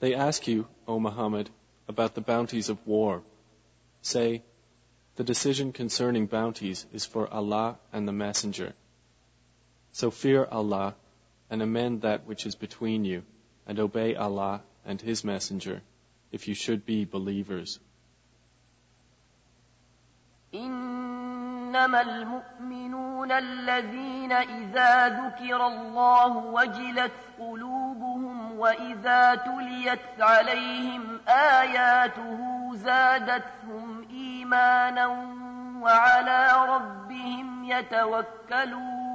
They ask you, O Muhammad, about the bounties of war. Say, the decision concerning bounties is for Allah and the Messenger. So fear Allah and amend that which is between you and obey Allah and His Messenger if you should be believers. إنما المؤمنون الذين إذا ذكر الله وجلت قلوبهم وإذا تليت عليهم آياته زادتهم إيمانا وعلى ربهم يتوكلون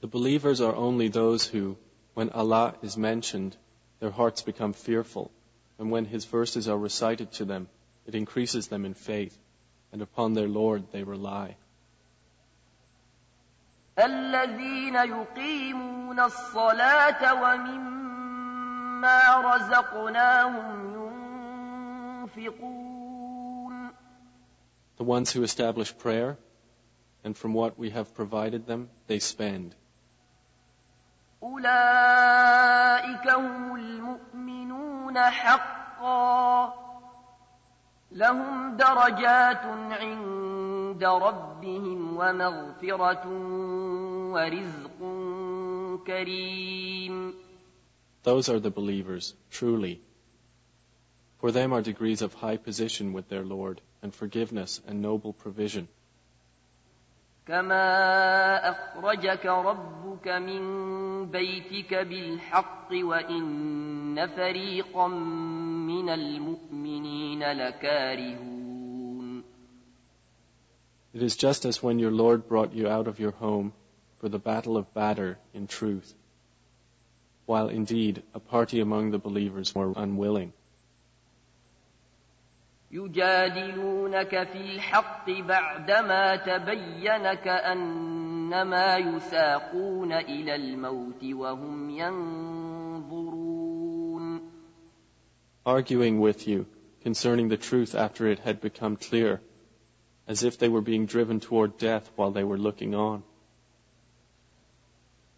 The believers are only those who, when Allah is mentioned, their hearts become fearful, and when His verses are recited to them, it increases them in faith, and upon their Lord they rely. الذين يقيمون الصلاة ومما رزقناهم ينفقون The ones who establish prayer, and from what we have provided them, they spend. أولئك هم المؤمنون حقا لهم درجات عند ربهم ومغفرة ورزق كريم Those are the believers, truly. For them are degrees of high position with their Lord, and forgiveness and noble provision. كما أخرجك ربك من بيتك بالحق وإن فريقا من المؤمنين لكارهون It is just as when your Lord brought you out of your home for the battle of Badr in truth, while indeed a party among the believers were unwilling. يجادلونك في الحق بعدما تبين كأنما يساقون إلى الموت وهم ينظرون arguing with you concerning the truth after it had become clear, as if they were being driven toward death while they were looking on.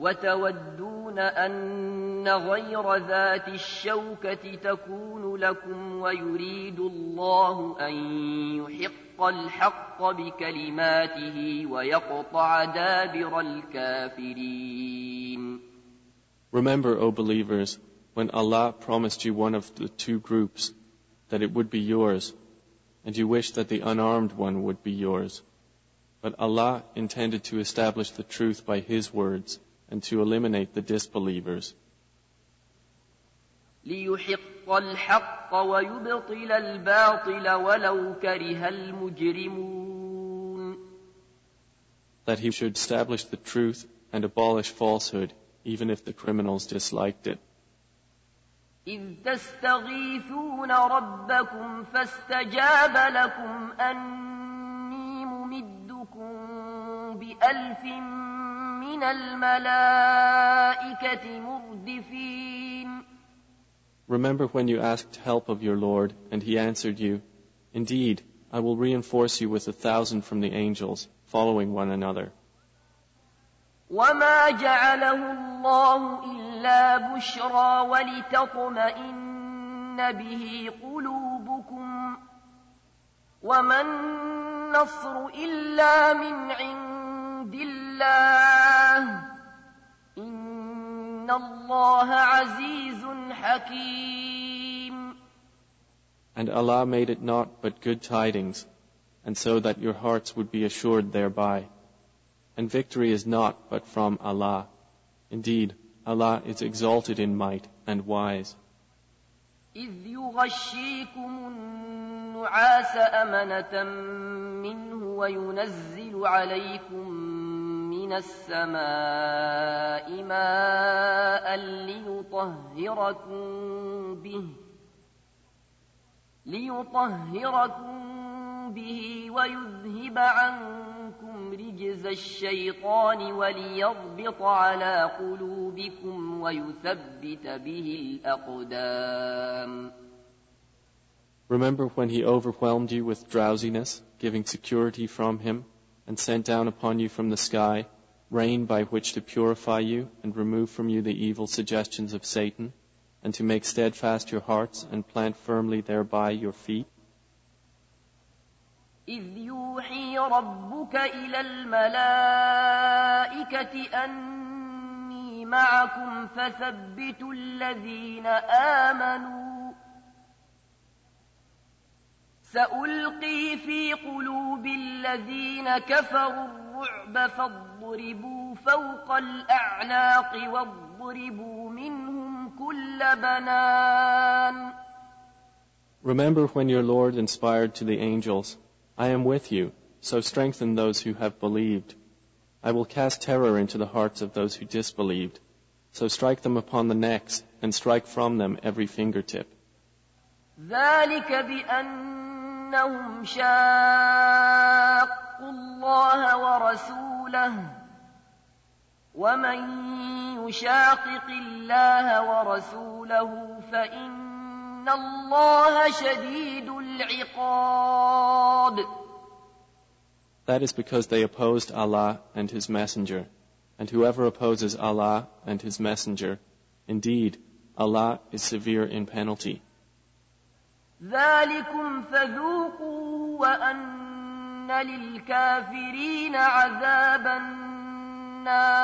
وتودون أن غير ذات الشوكة تكون لكم ويريد الله أن يحق الحق بكلماته ويقطع دابر الكافرين Remember, O believers, when Allah promised you one of the two groups, that it would be yours, and you wished that the unarmed one would be yours. But Allah intended to establish the truth by His words, and to eliminate the disbelievers. ليحق الحق ويبطل الباطل ولو كره المجرمون That He should establish the truth and abolish falsehood, even if the criminals disliked it. إذ تستغيثون ربكم فاستجاب لكم أني ممدكم بألف من الملائكة مردفين Remember when you asked help of your Lord, and He answered you, Indeed, I will reinforce you with a thousand from the angels, following one another. وما جعله الله إلا بشرى ولتطمئن به قلوبكم وما النصر إلا من عند الله إن الله عزيز حكيم And Allah made it not but good tidings, and so that your hearts would be assured thereby. And victory is not but from Allah. Indeed, Allah is exalted in might and wise. إذ يغشيكم النعاس أمنة منه وينزل عليكم من السماء ماء ليطهركم به ليطهركم به ويذهب عنكم رجز الشيطان وليربط على قلوبكم ويثبت به الأقدام Remember when he overwhelmed you with drowsiness, giving security from him, and sent down upon you from the sky rain by which to purify you and remove from you the evil suggestions of Satan, and to make steadfast your hearts and plant firmly thereby your feet? إذ يوحي ربك إلى الملائكة أني معكم فثبتوا الذين آمنوا سألقي في قلوب الذين كفروا الرعب فاضربوا فوق الأعناق واضربوا منهم كل بنان Remember when your Lord inspired to the angels, I am with you, so strengthen those who have believed. I will cast terror into the hearts of those who disbelieved, so strike them upon the necks and strike from them every fingertip. ذلك بأنهم شاقوا الله ورسوله ومن يشاقق الله ورسوله فإن الله شديد العقاب That is because they opposed Allah and His Messenger. And whoever opposes Allah and His Messenger, indeed, Allah is severe in penalty. ذلكم فذوقوه وأن للكافرين عذاب النار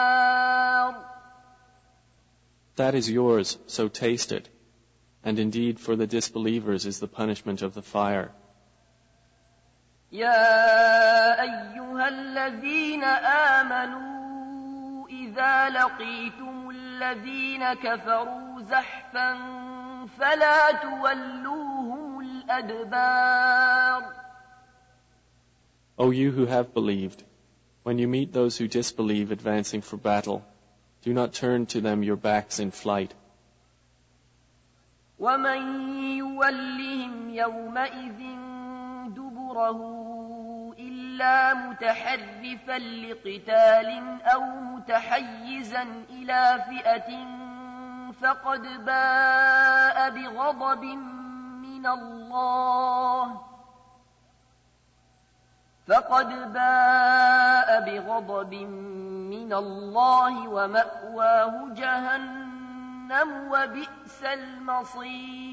That is yours, so taste it. And indeed, for the disbelievers is the punishment of the fire. يا أيها الذين آمنوا إذا لقيتم الذين كفروا زحفا فلا تولوهم الأدبار O you who have believed, when you meet those who disbelieve advancing for battle, do not turn to them your backs in flight. ومن يولهم يومئذ دبره إلا متحرفا لقتال أو متحيزا إلى فئة فقد باء بغضب من الله فقد باء بغضب من الله ومأواه جهنم وبئس المصير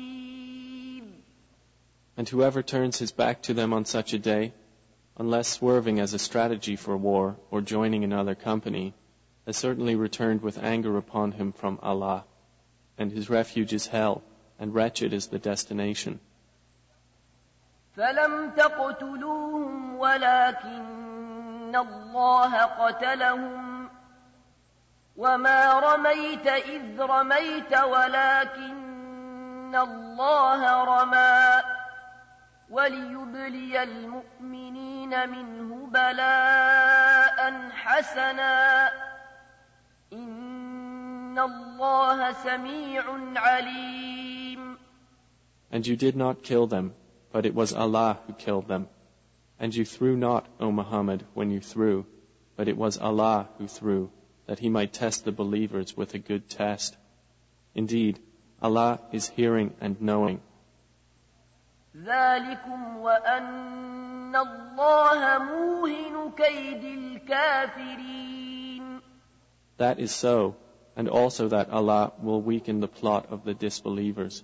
And whoever turns his back to them on such a day, unless swerving as a strategy for war or joining another company, has certainly returned with anger upon him from Allah, and his refuge is hell, And wretched is the destination. فلم تقتلوهم ولكن الله قتلهم وما رميت إذ رميت ولكن الله رمى وليبلي المؤمنين منه بلاء حسنا إن الله سميع عليم And you did not kill them, but it was Allah who killed them. And you threw not, O Muhammad, when you threw, but it was Allah who threw, that he might test the believers with a good test. Indeed, Allah is hearing and knowing. ذلكم وأن الله موهن كيد الكافرين That is so, and also that Allah will weaken the plot of the disbelievers.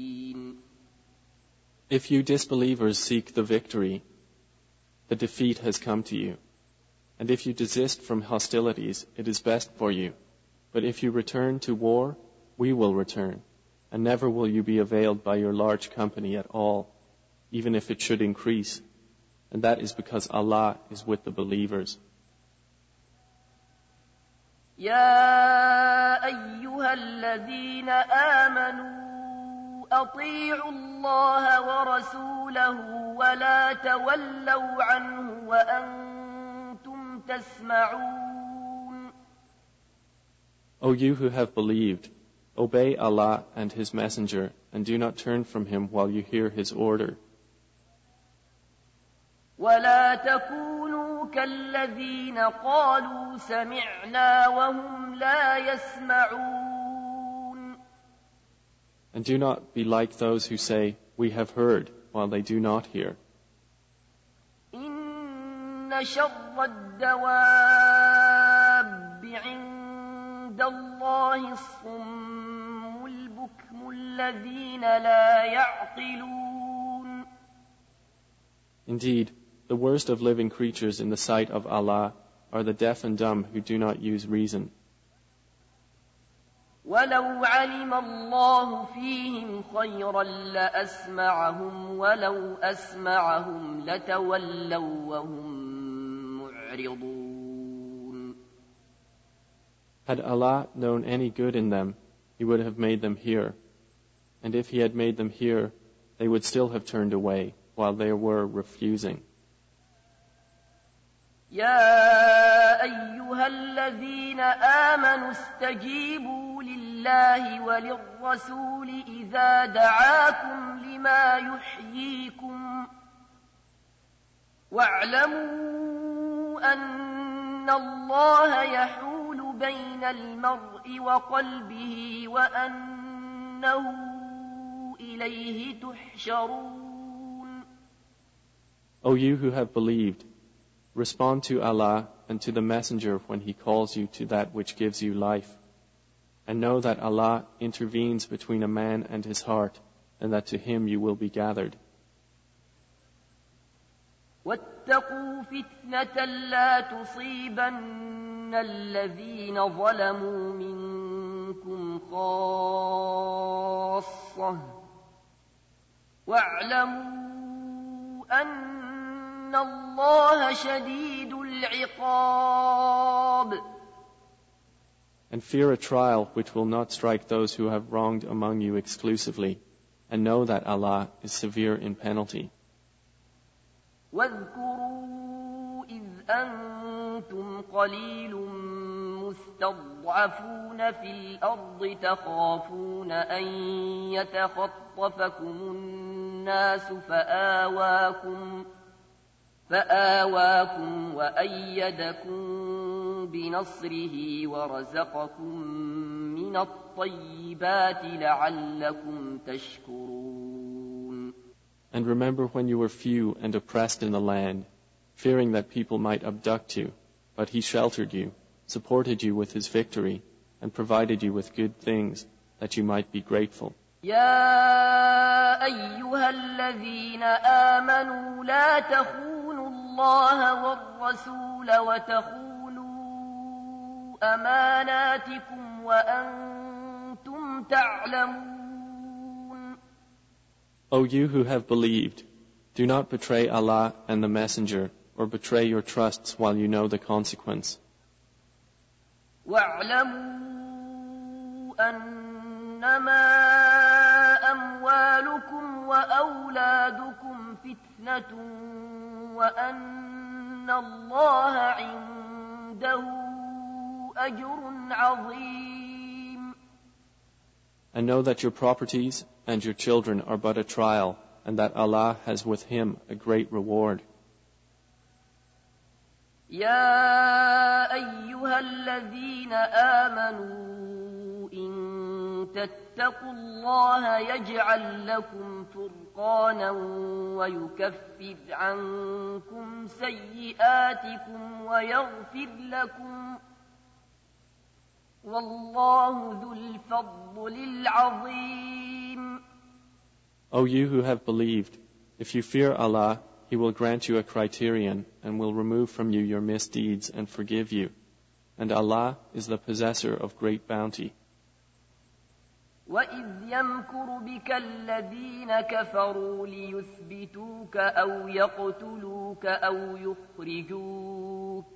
If you disbelievers seek the victory, the defeat has come to you. And if you desist from hostilities, it is best for you. But if you return to war, we will return. And never will you be availed by your large company at all, even if it should increase. And that is because Allah is with the believers. يا أيها الذين آمنوا أطيعوا الله ورسوله ولا تولوا عنه وأنتم تسمعون O you who have believed, obey Allah and His Messenger, and do not turn from Him while you hear His order. ولا تكونوا كالذين قالوا سمعنا وهم لا يسمعون And do not be like those who say, We have heard, while they do not hear. إن شر الدواب عند الله الصم البكم الذين لا يعقلون Indeed, the worst of living creatures in the sight of Allah are the deaf and dumb who do not use reason. ولو علم الله فيهم خيرا لأسمعهم ولو أسمعهم لتولوا وهم معرضون Had Allah known any good in them, He would have made them hear. And if He had made them hear, they would still have turned away while they were refusing. يا أيها الذين آمنوا استجيبوا لله وللرسول إذا دعاكم لما يحييكم واعلموا أن الله يحول بين المرء وقلبه وأنه إليه تحشرون O you who have believed, respond to Allah and to the Messenger when He calls you to that which gives you life. And know that Allah intervenes between a man and his heart, and that to Him you will be gathered. واتقوا فتنة لا تصيبن الذين ظلموا منكم خاصة واعلموا أن الله شديد العقاب And fear a trial which will not strike those who have wronged among you exclusively, and know that Allah is severe in penalty. واذكروا إذ أنتم قليل مستضعفون في الأرض تخافون أن يتخطفكم الناس فآواكم فآواكم وأيدكم بنصره ورزقكم من الطيبات لعلكم تشكرون And remember when you were few and oppressed in the land, fearing that people might abduct you, but He sheltered you, supported you with His victory, and provided you with good things, that you might be grateful. يا أيها الذين آمنوا لا تخونوا الله والرسول وتخونوا أماناتكم وأنتم تعلمون O you who have believed, do not betray Allah and the Messenger, or betray your trusts while you know the consequence. واعلموا أنما أموالكم وأولادكم فتنة وأن الله عنده أجر عظيم And know that your properties and your children are but a trial, and that Allah has with Him a great reward. يا أيها الذين آمنوا إن تتقوا الله يجعل لكم فرقانا ويكفر عنكم سيئاتكم ويغفر لكم والله ذو الفضل العظيم O you who have believed, if you fear Allah, He will grant you a criterion and will remove from you your misdeeds and forgive you. And Allah is the possessor of great bounty. وإذ يمكر بك الذين كفروا ليثبتوك أو يقتلوك أو يخرجوك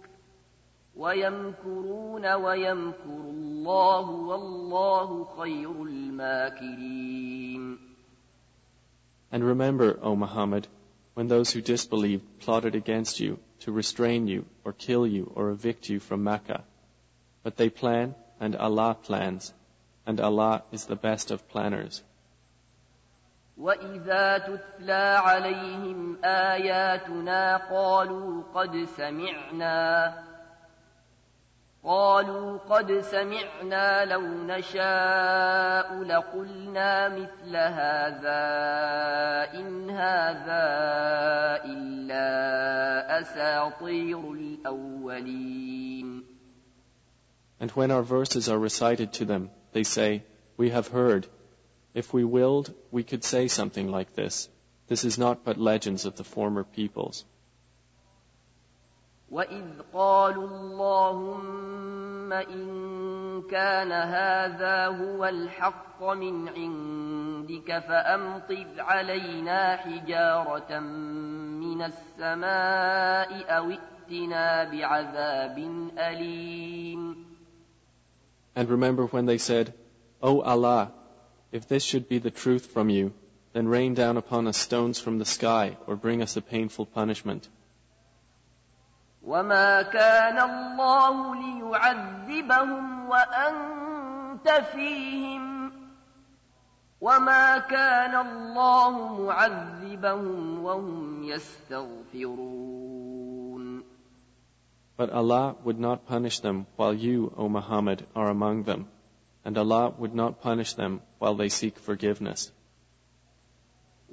ويمكرون ويمكر الله والله خير الماكرين And remember, O Muhammad, when those who disbelieved plotted against you to restrain you or kill you or evict you from Mecca. But they plan and Allah plans, and Allah is the best of planners. وإذا تتلى عليهم آياتنا قالوا قد سمعنا قالوا قد سمعنا لو نشاء لقلنا مثل هذا إن هذا إلا أساطير الأولين And when our verses are recited to them, they say, We have heard. If we willed, we could say something like this. This is not but legends of the former peoples. وإذ قالوا اللهم إن كان هذا هو الحق من عندك فأمطر علينا حجارة من السماء أو ائتنا بعذاب أليم And remember when they said, O Allah, if this should be the truth from you, then rain down upon us stones from the sky or bring us a painful punishment. وما كان الله ليعذبهم وأنت فيهم وما كان الله معذبهم وهم يستغفرون But Allah would not punish them while you, O Muhammad, are among them, and Allah would not punish them while they seek forgiveness.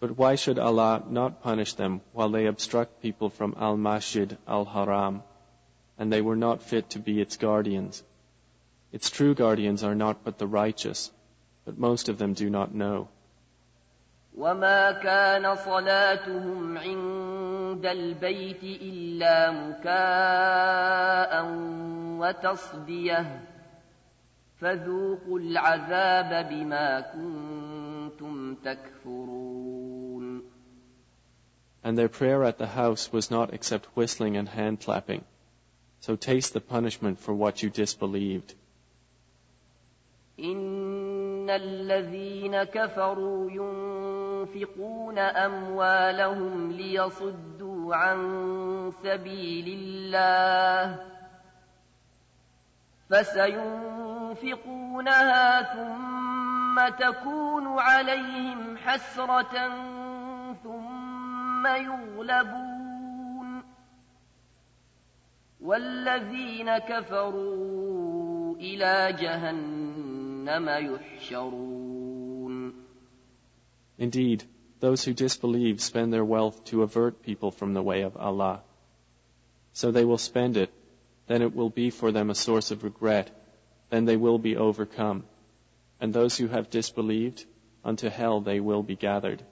But why should Allah not punish them while they obstruct people from Al Masjid Al Haram, and they were not fit to be its guardians? Its true guardians are not but the righteous, but most of them do not know. وما كان صلاتهم عند البيت إلا مكاء وتصديه فذوقوا العذاب بما كنتم تكفرون And their prayer at the house was not except whistling and hand clapping. So taste the punishment for what you disbelieved. إن الذين كفروا ينفقون أموالهم ليصدوا عن سبيل الله فسينفقونها ثم تكون عليهم حسرة ثم يغلبون والذين كفروا إلى جهنم يحشرون Indeed, those who disbelieve spend their wealth to avert people from the way of Allah. So they will spend it, then it will be for them a source of regret, then they will be overcome. And those who have disbelieved, unto hell they will be gathered.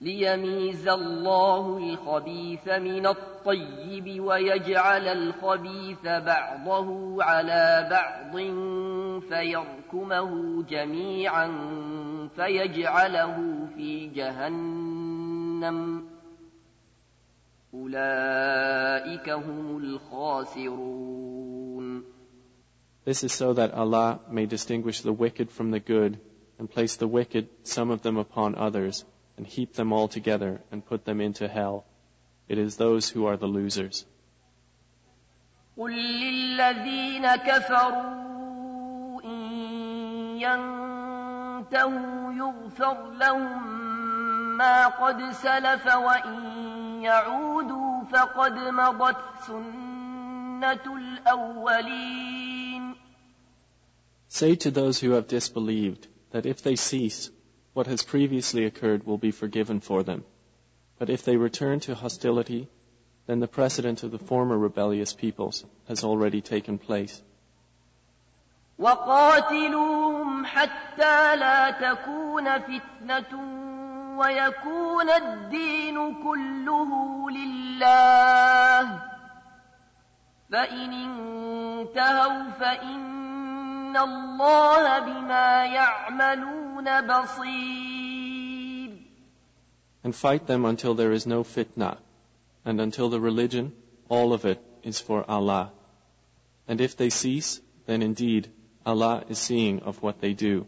ليميز الله الخبيث من الطيب ويجعل الخبيث بعضه على بعض فيركمه جميعا فيجعله في جهنم أولئك هم الخاسرون This is so that Allah may distinguish the wicked from the good and place the wicked, some of them upon others, and heap them all together and put them into hell. It is those who are the losers. قل للذين كفروا إن ينتهوا يغفر لهم ما قد سلف وإن يعودوا فقد مضت سنة الأولين Say to those who have disbelieved that if they cease, what has previously occurred will be forgiven for them. But if they return to hostility, then the precedent of the former rebellious peoples has already taken place. وقاتلوهم حتى لا تكون فتنة ويكون الدين كله لله فإن انتهوا فإن الله بما يعملون بصير And fight them until there is no fitna, and until the religion, all of it, is for Allah. And if they cease, then indeed Allah is seeing of what they do.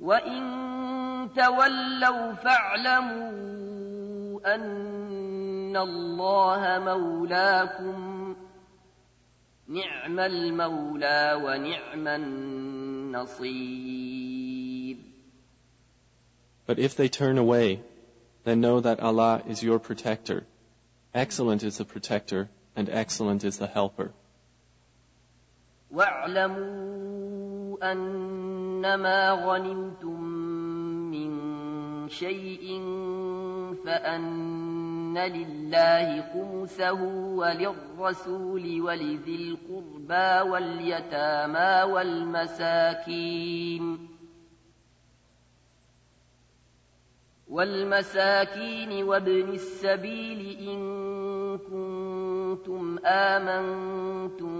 وإن تولوا فاعلموا أن الله مولاكم نعم المولى ونعم النصير But if they turn away, then know that Allah is your protector. Excellent is the protector, and excellent is the helper. واعلموا أنما غنمتم من شيء فأن لله خمسه وللرسول ولذي القربى واليتامى والمساكين والمساكين وابن السبيل إن كنتم آمنتم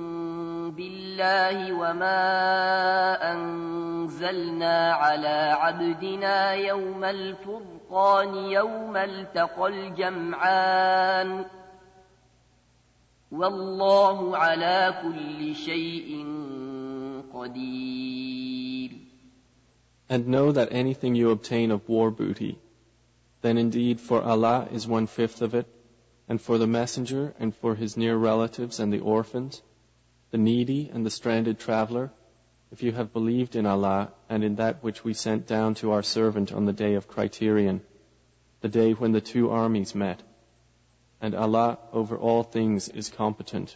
بالله وما أنزلنا على عبدنا يوم الفرقان يوم التقى الجمعان والله على كل شيء قدير. And know that anything you obtain of war booty, then indeed for Allah is one fifth of it, and for the messenger and for his near relatives and the orphans, the needy and the stranded traveler, if you have believed in Allah and in that which we sent down to our servant on the day of criterion, the day when the two armies met. And Allah over all things is competent.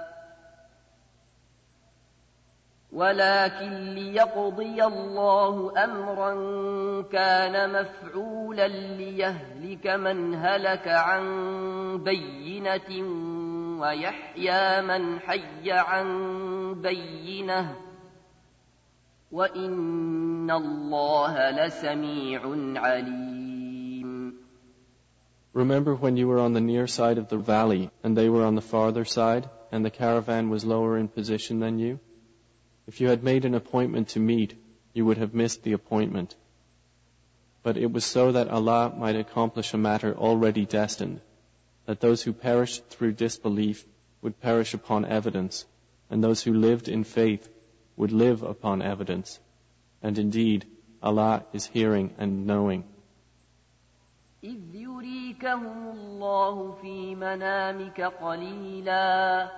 ولكن ليقضي الله أمرا كان مفعولا ليهلك من هلك عن بينة ويحيى من حي عن بينه وإن الله لسميع عليم Remember when you were on the near side of the valley and they were on the farther side and the caravan was lower in position than you? If you had made an appointment to meet, you would have missed the appointment. But it was so that Allah might accomplish a matter already destined, that those who perished through disbelief would perish upon evidence, and those who lived in faith would live upon evidence. And indeed, Allah is hearing and knowing. إذ يريكهم الله في منامك قليلا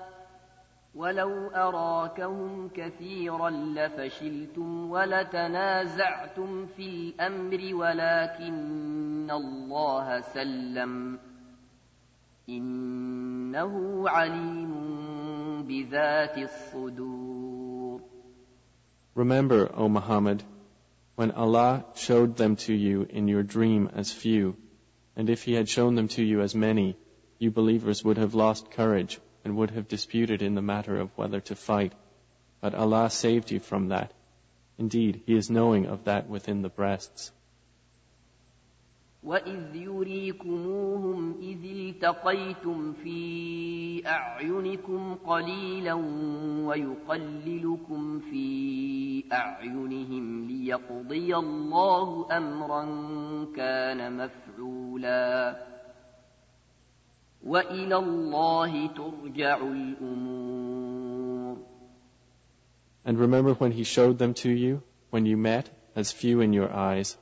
ولو أراكهم كثيرا لفشلتم ولتنازعتم في الأمر ولكن الله سلم إنه عليم بذات الصدور Remember, O Muhammad, when Allah showed them to you in your dream as few, and if He had shown them to you as many, you believers would have lost courage and would have disputed in the matter of whether to fight. But Allah saved you from that. Indeed, He is knowing of that within the breasts. وإذ يريكموهم إذ التقيتم في أعينكم قليلا ويقللكم في أعينهم ليقضي الله أمرا كان مفعولا وإلى الله ترجع الأمور And remember when he showed them to you, when you met, as few in your eyes,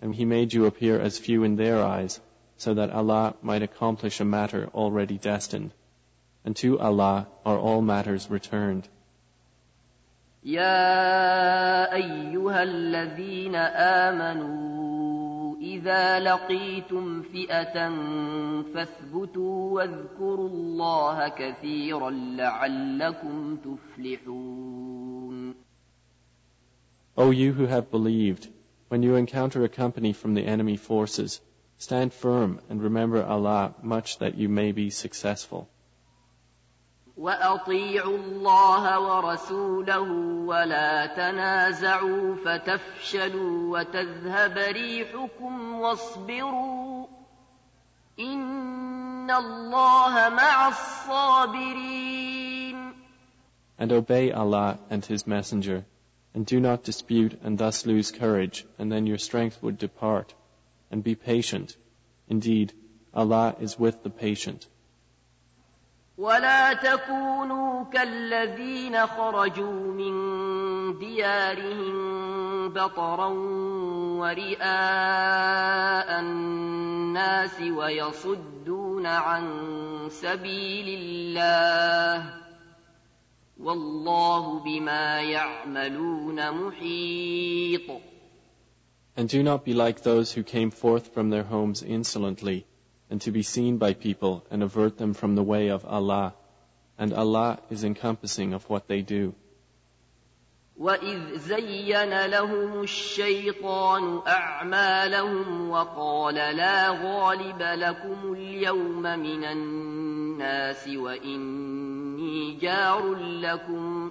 and he made you appear as few in their eyes, so that Allah might accomplish a matter already destined. And to Allah are all matters returned. يا أيها الذين آمنوا إذا لقيتم فئة فاثبتوا واذكروا الله كثيرا لعلكم تفلحون O you who have believed, when you encounter a company from the enemy forces, stand firm and remember Allah much that you may be successful. وأطيعوا الله ورسوله ولا تنازعوا فتفشلوا وتذهب ريحكم واصبروا إن الله مع الصابرين And obey Allah and His Messenger, and do not dispute and thus lose courage, and then your strength would depart. And be patient. Indeed, Allah is with the patient. ولا تكونوا كالذين خرجوا من ديارهم بطرا ورئاء الناس ويصدون عن سبيل الله والله بما يعملون محيط. And do not be like those who came forth from their homes insolently, and to be seen by people and avert them from the way of Allah. And Allah is encompassing of what they do. وإذ زين لهم الشيطان أعمالهم وقال لا غالب لكم اليوم من الناس وإني جار لكم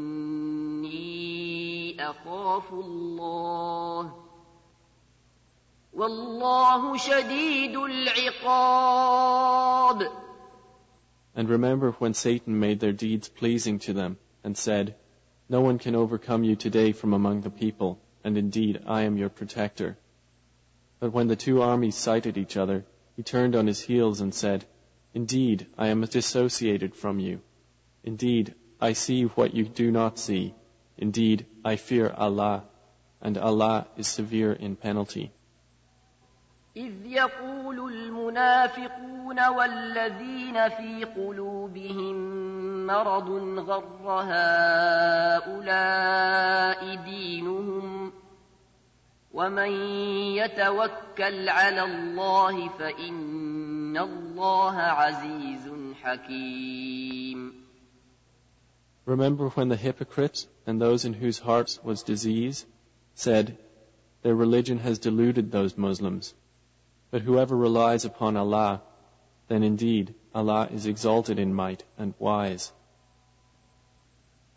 أخاف الله والله شديد العقاب And remember when Satan made their deeds pleasing to them, and said, No one can overcome you today from among the people, and indeed I am your protector. But when the two armies sighted each other, he turned on his heels and said, Indeed, I am dissociated from you. Indeed, I see what you do not see. Indeed, I fear Allah, and Allah is severe in penalty. إذ يقول المنافقون والذين في قلوبهم مرض غر هؤلاء دينهم ومن يتوكل على الله فإن الله عزيز حكيم Remember when the hypocrites and those in whose hearts was disease said, Their religion has deluded those Muslims. But whoever relies upon Allah, then indeed Allah is exalted in might and wise.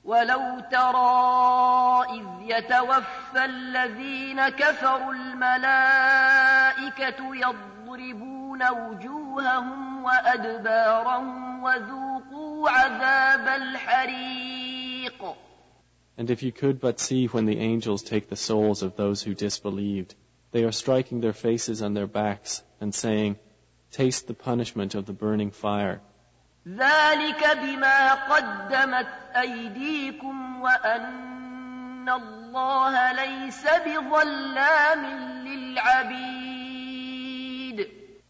ولو ترى إذ يتوفى الذين كفروا الملائكة يضربون وجوههم وأدبارهم وذوقوا عذاب الحريق and if you could but see when the angels take the souls of those who disbelieved, they are striking their faces and their backs and saying, Taste the punishment of the burning fire.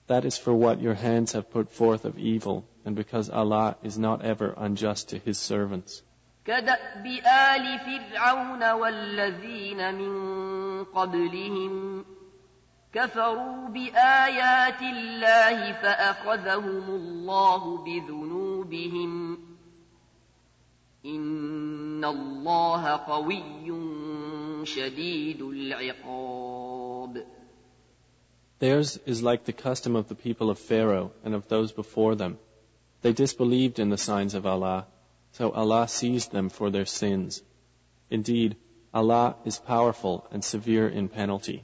That is for what your hands have put forth of evil, and because Allah is not ever unjust to His servants. كدأب آل فرعون والذين من قبلهم كفروا بآيات الله فأخذهم الله بذنوبهم إن الله قوي شديد العقاب Theirs is like the custom of the people of Pharaoh and of those before them. They disbelieved in the signs of Allah, so Allah seized them for their sins. Indeed, Allah is powerful and severe in penalty.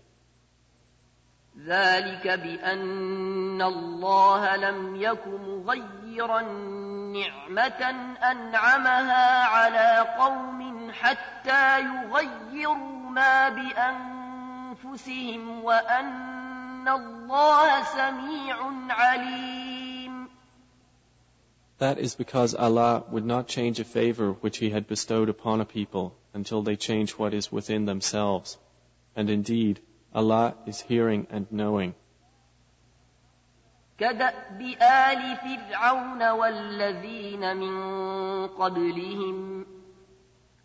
ذلك بأن الله لم يك مغيرا نعمة أنعمها على قوم حتى يغيروا ما بأنفسهم وأن الله سميع عليم That is because Allah would not change a favor which He had bestowed upon a people until they change what is within themselves. And indeed, Allah is hearing and knowing. كدأب آل فرعون والذين من قبلهم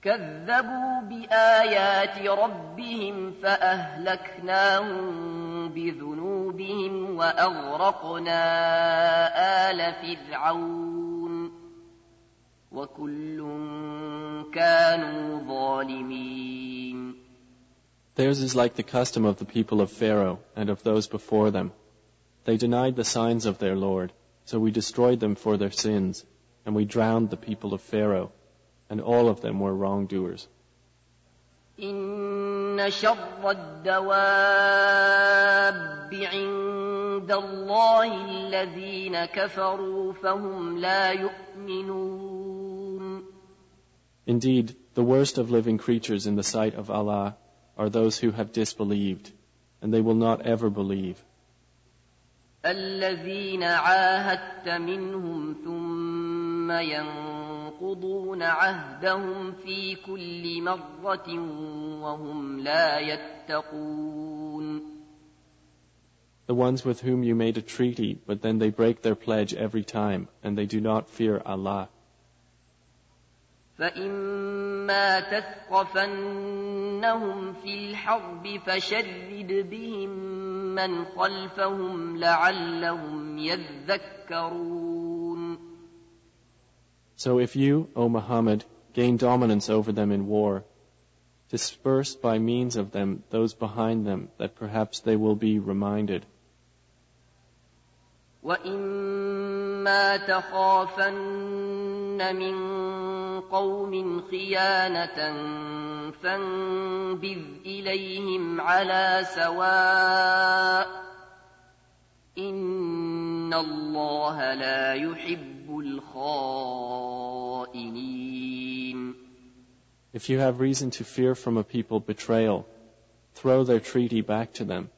كذبوا بآيات ربهم فأهلكناهم بذنوبهم وأغرقنا آل فرعون وكل كانوا ظالمين Theirs is like the custom of the people of Pharaoh and of those before them. They denied the signs of their Lord, so we destroyed them for their sins, and we drowned the people of Pharaoh, and all of them were wrongdoers. إن شر الدواب عند الله الذين كفروا فهم لا يؤمنون Indeed, the worst of living creatures in the sight of Allah are those who have disbelieved, and they will not ever believe. الذين عاهدت منهم ثم ينقضون عهدهم في كل مرة وهم لا يتقون The ones with whom you made a treaty, but then they break their pledge every time, and they do not fear Allah. فإما تثقفنهم في الحرب فشرد بهم من خلفهم لعلهم يذكرون So if you, O Muhammad, gain dominance over them in war, disperse by means of them those behind them that perhaps they will be reminded. وإما تخافن من قوم خيانة فانبذ إليهم على سواء إن الله لا يحب الخائنين If you have reason to fear from a people betrayal, throw their treaty back to them,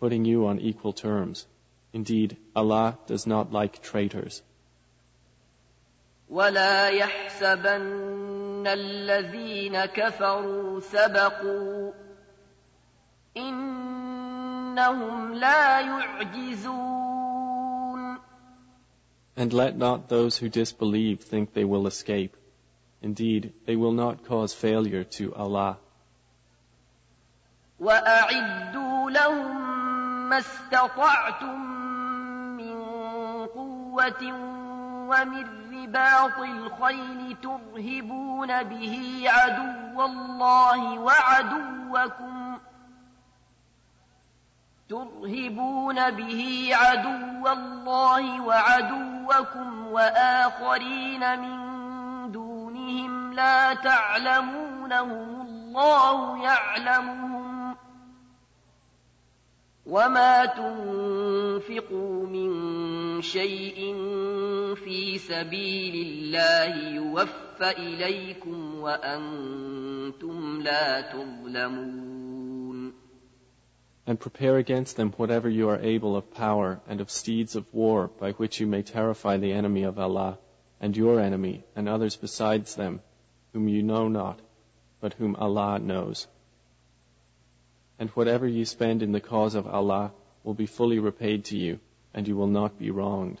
putting you on equal terms. Indeed, Allah does not like traitors. ولا يحسبن الذين كفروا سبقوا إنهم لا يعجزون And let not those who disbelieve think they will escape. Indeed, they will not cause failure to Allah. وأعدوا لهم ما استطعتم من قوة ومن رباط الخيل ترهبون به عدو الله وعدوكم ترهبون به عدو الله وعدوكم وآخرين من دونهم لا تعلمونهم الله يعلمهم وما تنفقوا من شيء في سبيل الله يوفى إليكم وأنتم لا تظلمون And prepare against them whatever you are able of power and of steeds of war by which you may terrify the enemy of Allah and your enemy and others besides them whom you know not, but whom Allah knows. And whatever you spend in the cause of Allah will be fully repaid to you, and you will not be wronged.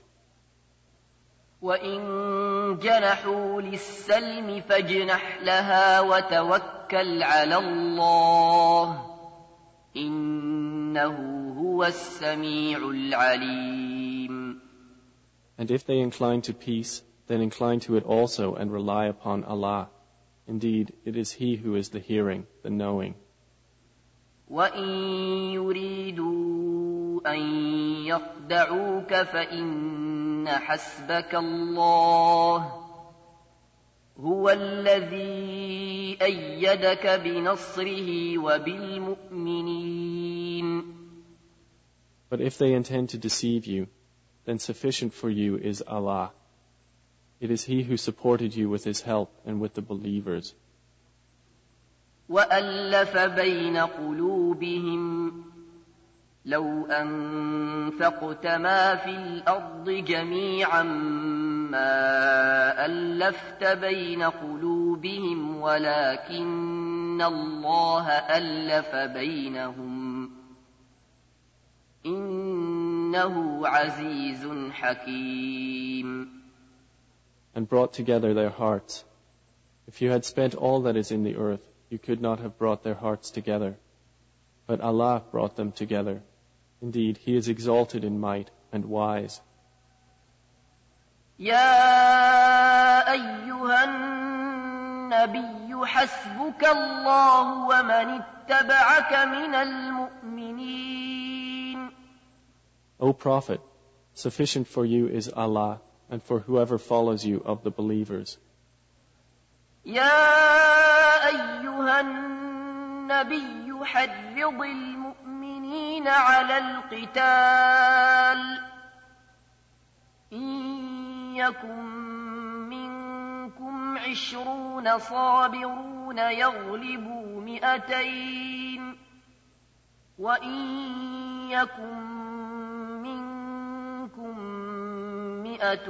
وإن جنحوا للسلم فاجنح لها وتوكل على الله إن إنه هو السميع العليم And if they incline to peace, then incline to it also and rely upon Allah. Indeed, it is He who is the hearing, the knowing. وإن يريدوا أن يخدعوك فإن حسبك الله هو الذي أيدك بنصره وبالمؤمنين But if they intend to deceive you, then sufficient for you is Allah. It is He who supported you with His help and with the believers. وألف بين قلوبهم لو أنفقت ما في الأرض جميعا ما ألفت بين قلوبهم ولكن الله ألف بينهم إنه عزيز حكيم and brought together their hearts. If you had spent all that is in the earth, you could not have brought their hearts together. But Allah brought them together. Indeed, He is exalted in might and wise. يا أيها النبي حسبك الله ومن اتبعك من المؤمنين O Prophet, sufficient for you is Allah and for whoever follows you of the believers. يا أيها النبي حرض المؤمنين على القتال إن يكن منكم عشرون صابرون يغلبوا مئتين وإن يكن منكم مئة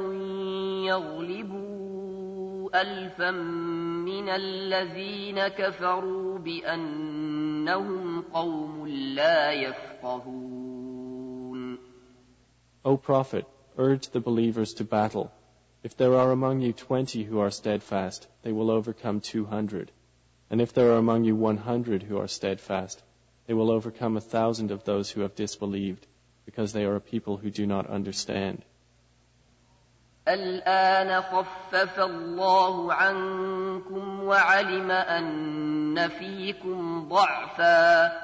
يغلبوا ألفا من الذين كفروا بأنهم قوم لا يفقهون O Prophet, urge the believers to battle. If there are among you twenty who are steadfast, they will overcome two hundred. And if there are among you one hundred who are steadfast, they will overcome a thousand of those who have disbelieved, because they are a people who do not understand. الآن خفف الله عنكم وعلم أن فيكم ضعفا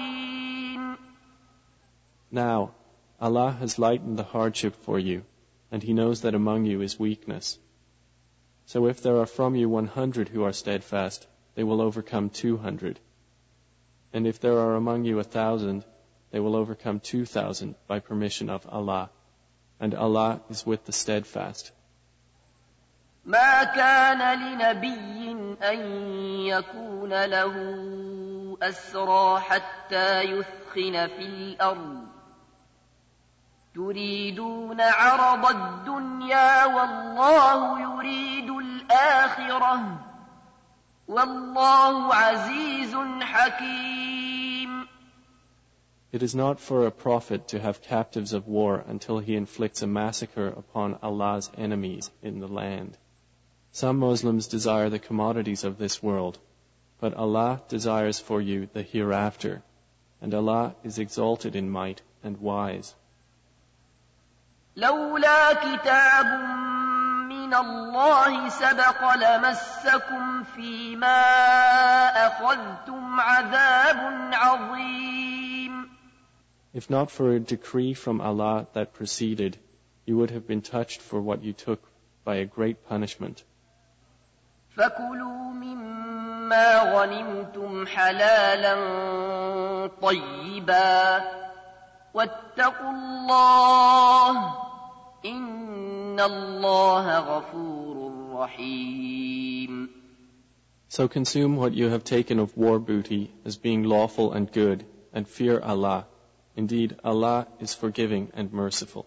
Now, Allah has lightened the hardship for you, and He knows that among you is weakness. So if there are from you one hundred who are steadfast, they will overcome two hundred. And if there are among you a thousand, they will overcome two thousand by permission of Allah. And Allah is with the steadfast. ما كان لنبي أن يكون له أسرى حتى يثخن في الأرض تريدون عرض الدنيا والله يريد الآخرة والله عزيز حكيم It is not for a prophet to have captives of war until he inflicts a massacre upon Allah's enemies in the land. Some Muslims desire the commodities of this world, but Allah desires for you the hereafter, and Allah is exalted in might and wise. لولا كتاب من الله سبق لمسكم فيما أخذتم عذاب عظيم If not for a decree from Allah that preceded, you would have been touched for what you took by a great punishment. فكلوا مما غنمتم حلالا طيبا واتقوا الله إن الله غفور رحيم So consume what you have taken of war booty as being lawful and good, and fear Allah. Indeed, Allah is forgiving and merciful.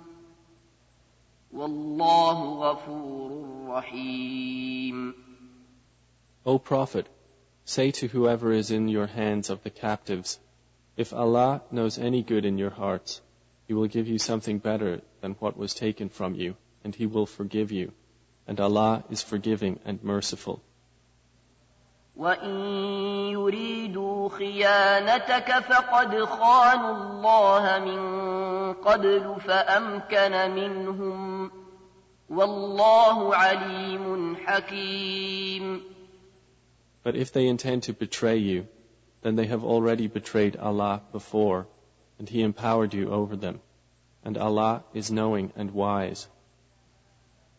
والله غفور رحيم O Prophet, say to whoever is in your hands of the captives, if Allah knows any good in your hearts, He will give you something better than what was taken from you, and He will forgive you. And Allah is forgiving and merciful. وإن يريدوا خيانتك فقد خانوا الله من قبل فأمكن منهم والله عليم حكيم But if they intend to betray you, then they have already betrayed Allah before, and He empowered you over them. And Allah is knowing and wise.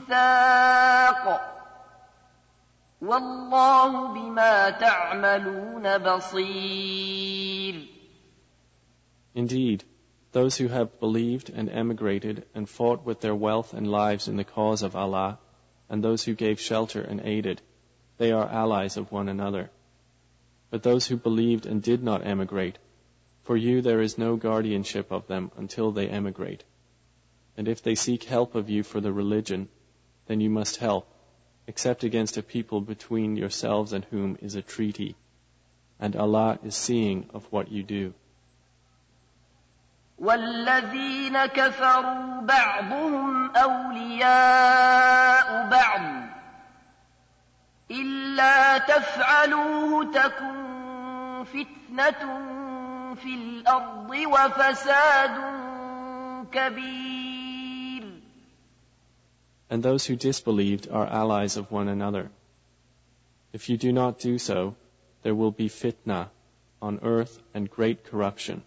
ميثاق والله بما تعملون بصير Indeed, those who have believed and emigrated and fought with their wealth and lives in the cause of Allah, and those who gave shelter and aided, they are allies of one another. But those who believed and did not emigrate, for you there is no guardianship of them until they emigrate. And if they seek help of you for the religion, then you must help, except against a people between yourselves and whom is a treaty. And Allah is seeing of what you do. والذين كفروا بعضهم أولياء بعض إلا تفعلوه تكن فتنة في الأرض وفساد كبير And those who disbelieved are allies of one another. If you do not do so, there will be fitna on earth and great corruption.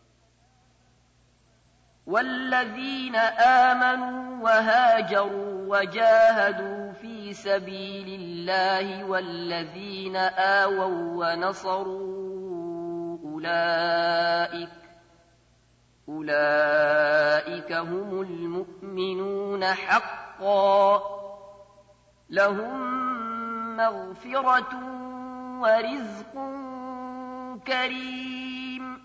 والذين آمنوا وهاجروا وجاهدوا في سبيل الله والذين آووا ونصروا أولئك أولئك هم المؤمنون حقا لهم مغفرة ورزق كريم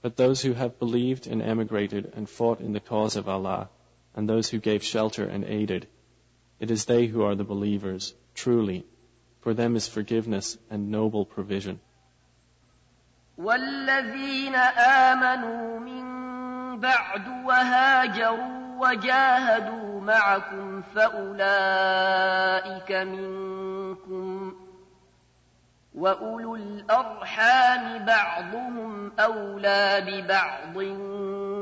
But those who have believed and emigrated and fought in the cause of Allah, and those who gave shelter and aided, it is they who are the believers, truly. For them is forgiveness and noble provision. والذين آمنوا من بعد وهاجروا وجاهدوا معكم فأولئك منكم وأولو الأرحام بعضهم أولى ببعض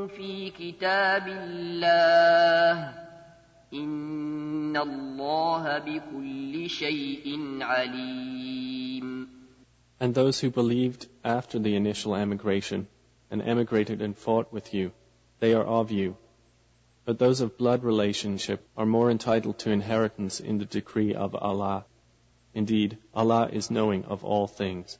في كتاب الله إن الله بكل شيء عليم And those who believed after the initial emigration and emigrated and fought with you, they are of you. But those of blood relationship are more entitled to inheritance in the decree of Allah. Indeed, Allah is knowing of all things.